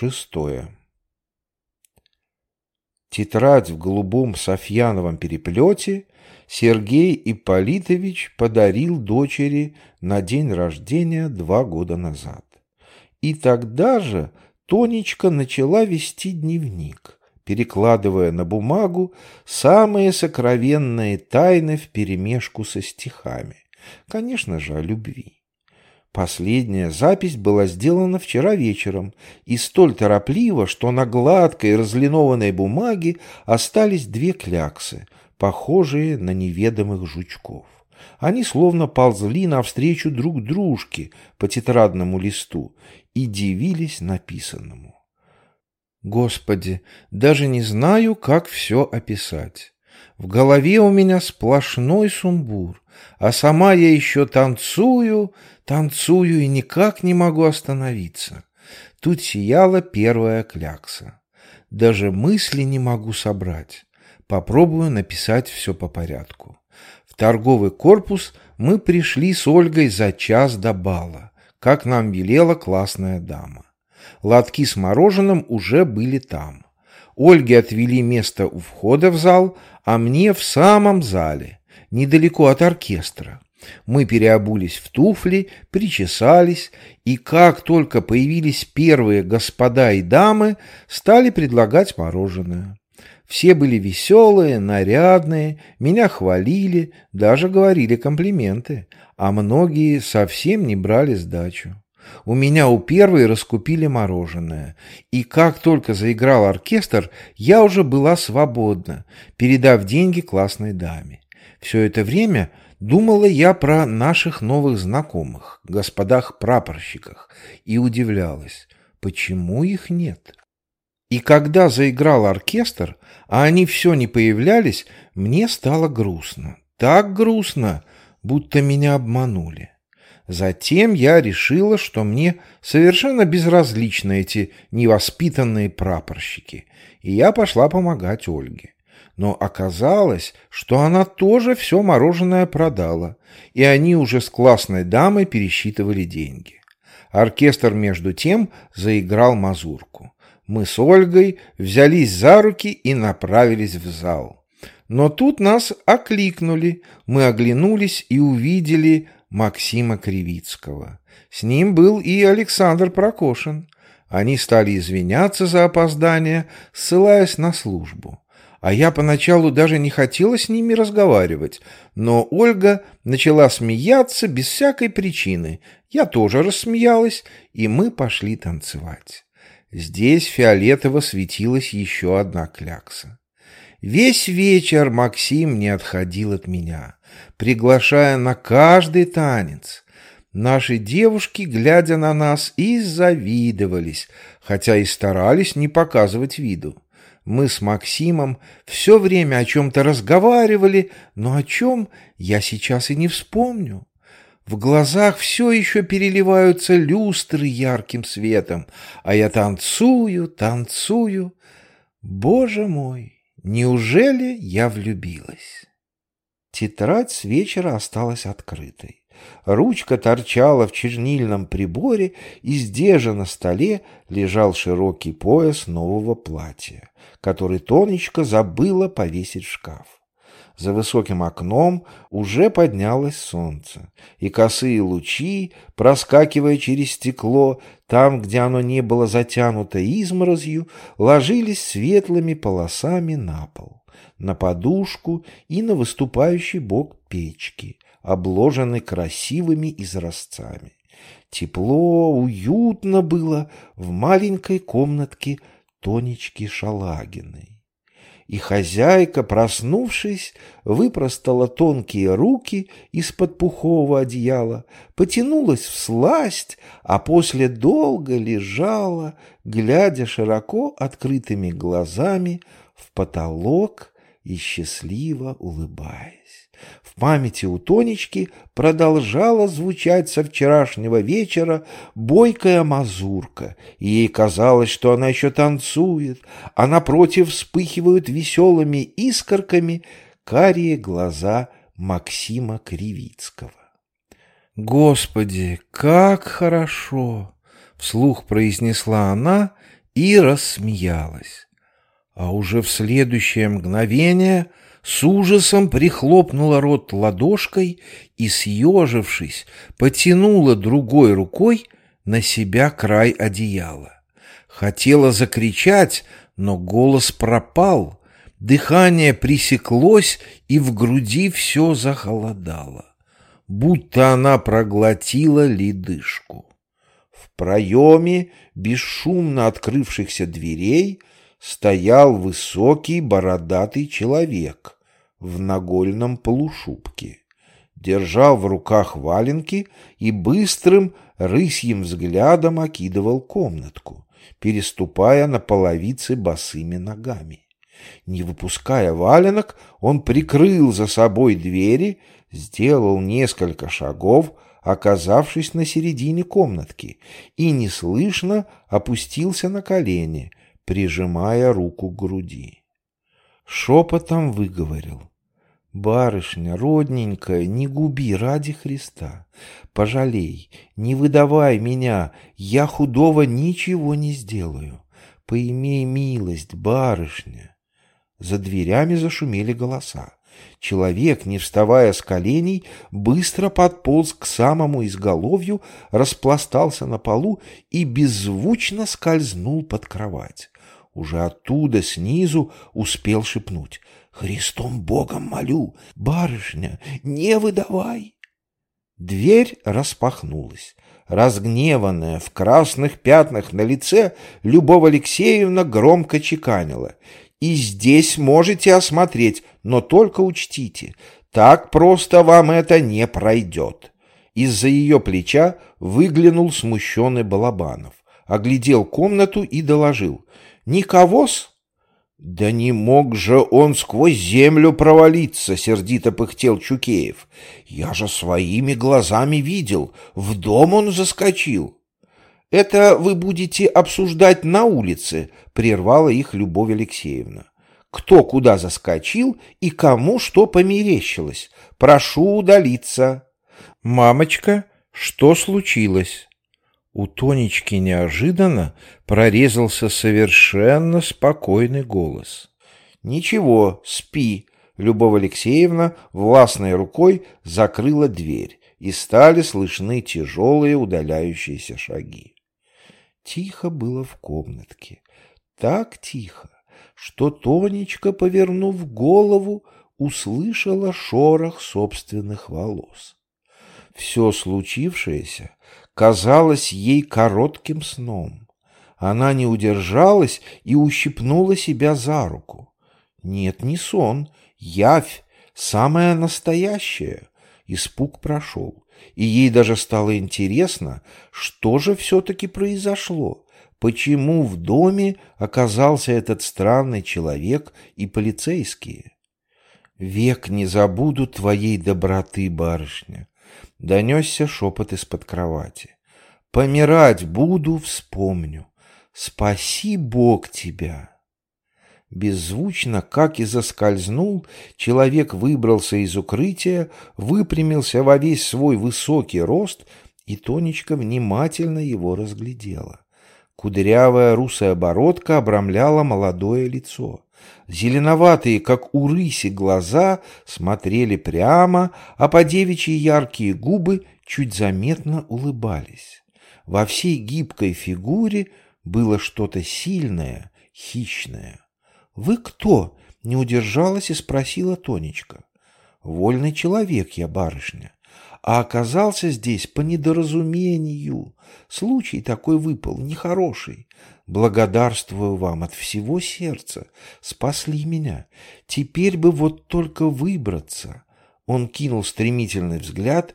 Шестое. Тетрадь в голубом софьяновом переплете Сергей Ипполитович подарил дочери на день рождения два года назад. И тогда же Тонечка начала вести дневник, перекладывая на бумагу самые сокровенные тайны вперемешку со стихами, конечно же, о любви. Последняя запись была сделана вчера вечером и столь торопливо, что на гладкой разлинованной бумаге остались две кляксы, похожие на неведомых жучков. Они словно ползли навстречу друг дружке по тетрадному листу и дивились написанному. Господи, даже не знаю, как все описать. В голове у меня сплошной сумбур, а сама я еще танцую, танцую и никак не могу остановиться. Тут сияла первая клякса. Даже мысли не могу собрать. Попробую написать все по порядку. В торговый корпус мы пришли с Ольгой за час до бала, как нам велела классная дама. Лотки с мороженым уже были там. Ольге отвели место у входа в зал, а мне в самом зале, недалеко от оркестра. Мы переобулись в туфли, причесались, и как только появились первые господа и дамы, стали предлагать мороженое. Все были веселые, нарядные, меня хвалили, даже говорили комплименты, а многие совсем не брали сдачу. У меня у первой раскупили мороженое, и как только заиграл оркестр, я уже была свободна, передав деньги классной даме. Все это время думала я про наших новых знакомых, господах-прапорщиках, и удивлялась, почему их нет. И когда заиграл оркестр, а они все не появлялись, мне стало грустно. Так грустно, будто меня обманули. Затем я решила, что мне совершенно безразличны эти невоспитанные прапорщики, и я пошла помогать Ольге. Но оказалось, что она тоже все мороженое продала, и они уже с классной дамой пересчитывали деньги. Оркестр, между тем, заиграл мазурку. Мы с Ольгой взялись за руки и направились в зал. Но тут нас окликнули, мы оглянулись и увидели Максима Кривицкого. С ним был и Александр Прокошин. Они стали извиняться за опоздание, ссылаясь на службу. А я поначалу даже не хотела с ними разговаривать, но Ольга начала смеяться без всякой причины. Я тоже рассмеялась, и мы пошли танцевать. Здесь фиолетово светилась еще одна клякса. Весь вечер Максим не отходил от меня приглашая на каждый танец. Наши девушки, глядя на нас, и завидовались, хотя и старались не показывать виду. Мы с Максимом все время о чем-то разговаривали, но о чем я сейчас и не вспомню. В глазах все еще переливаются люстры ярким светом, а я танцую, танцую. Боже мой, неужели я влюбилась? Тетрадь с вечера осталась открытой. Ручка торчала в чернильном приборе, и же на столе лежал широкий пояс нового платья, который Тонечка забыла повесить в шкаф. За высоким окном уже поднялось солнце, и косые лучи, проскакивая через стекло, там, где оно не было затянуто изморозью, ложились светлыми полосами на пол на подушку и на выступающий бок печки, обложенный красивыми изразцами. Тепло, уютно было в маленькой комнатке Тонечки Шалагиной. И хозяйка, проснувшись, выпростала тонкие руки из-под пухового одеяла, потянулась в сласть, а после долго лежала, глядя широко открытыми глазами в потолок и счастливо улыбаясь. Памяти у Тонечки продолжала звучать со вчерашнего вечера бойкая мазурка, и ей казалось, что она еще танцует, а напротив вспыхивают веселыми искорками карие глаза Максима Кривицкого. «Господи, как хорошо!» — вслух произнесла она и рассмеялась. А уже в следующее мгновение с ужасом прихлопнула рот ладошкой и, съежившись, потянула другой рукой на себя край одеяла. Хотела закричать, но голос пропал, дыхание пресеклось, и в груди все захолодало, будто она проглотила ледышку. В проеме бесшумно открывшихся дверей стоял высокий бородатый человек в нагольном полушубке. Держал в руках валенки и быстрым рысьим взглядом окидывал комнатку, переступая на половице босыми ногами. Не выпуская валенок, он прикрыл за собой двери, сделал несколько шагов, оказавшись на середине комнатки, и неслышно опустился на колени, прижимая руку к груди. Шепотом выговорил. «Барышня, родненькая, не губи ради Христа. Пожалей, не выдавай меня, я худого ничего не сделаю. Поимей милость, барышня». За дверями зашумели голоса. Человек, не вставая с коленей, быстро подполз к самому изголовью, распластался на полу и беззвучно скользнул под кровать уже оттуда, снизу, успел шепнуть. «Христом Богом молю, барышня, не выдавай!» Дверь распахнулась. Разгневанная, в красных пятнах на лице, Любовь Алексеевна громко чеканила. «И здесь можете осмотреть, но только учтите, так просто вам это не пройдет». Из-за ее плеча выглянул смущенный Балабанов, оглядел комнату и доложил. Никого-с? Да не мог же он сквозь землю провалиться, сердито пыхтел Чукеев. Я же своими глазами видел, в дом он заскочил. Это вы будете обсуждать на улице, прервала их Любовь Алексеевна. Кто куда заскочил и кому что померещилось. Прошу удалиться. Мамочка, что случилось? У Тонечки неожиданно прорезался совершенно спокойный голос. «Ничего, спи!» Любовь Алексеевна властной рукой закрыла дверь, и стали слышны тяжелые удаляющиеся шаги. Тихо было в комнатке, так тихо, что Тонечка, повернув голову, услышала шорох собственных волос. Все случившееся казалось ей коротким сном. Она не удержалась и ущипнула себя за руку. Нет, не сон, явь, самая настоящая. Испуг прошел, и ей даже стало интересно, что же все-таки произошло, почему в доме оказался этот странный человек и полицейские. «Век не забуду твоей доброты, барышня», Донесся шепот из-под кровати. «Помирать буду, вспомню. Спаси Бог тебя!» Беззвучно, как и заскользнул, человек выбрался из укрытия, выпрямился во весь свой высокий рост, и Тонечка внимательно его разглядела. Кудрявая русая бородка обрамляла молодое лицо. Зеленоватые, как у рыси, глаза смотрели прямо, а по девичьи яркие губы чуть заметно улыбались. Во всей гибкой фигуре было что-то сильное, хищное. «Вы кто?» — не удержалась и спросила Тонечка. «Вольный человек я, барышня а оказался здесь по недоразумению. Случай такой выпал, нехороший. Благодарствую вам от всего сердца. Спасли меня. Теперь бы вот только выбраться. Он кинул стремительный взгляд.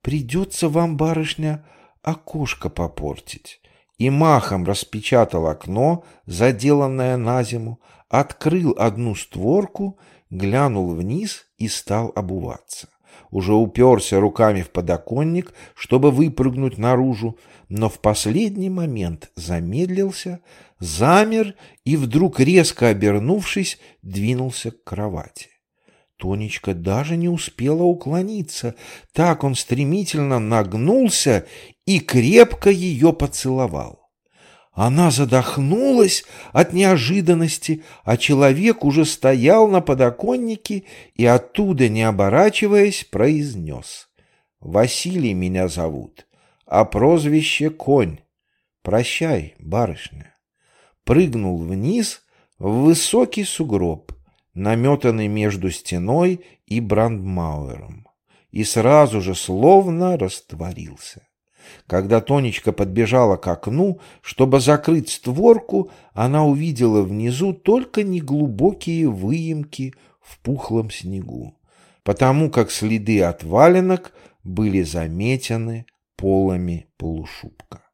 Придется вам, барышня, окошко попортить. И махом распечатал окно, заделанное на зиму, открыл одну створку, глянул вниз и стал обуваться уже уперся руками в подоконник, чтобы выпрыгнуть наружу, но в последний момент замедлился, замер и вдруг, резко обернувшись, двинулся к кровати. Тонечка даже не успела уклониться, так он стремительно нагнулся и крепко ее поцеловал. Она задохнулась от неожиданности, а человек уже стоял на подоконнике и оттуда, не оборачиваясь, произнес. «Василий меня зовут, а прозвище Конь. Прощай, барышня». Прыгнул вниз в высокий сугроб, наметанный между стеной и брандмауэром, и сразу же словно растворился. Когда Тонечка подбежала к окну, чтобы закрыть створку, она увидела внизу только неглубокие выемки в пухлом снегу, потому как следы от валенок были заметены полами полушубка.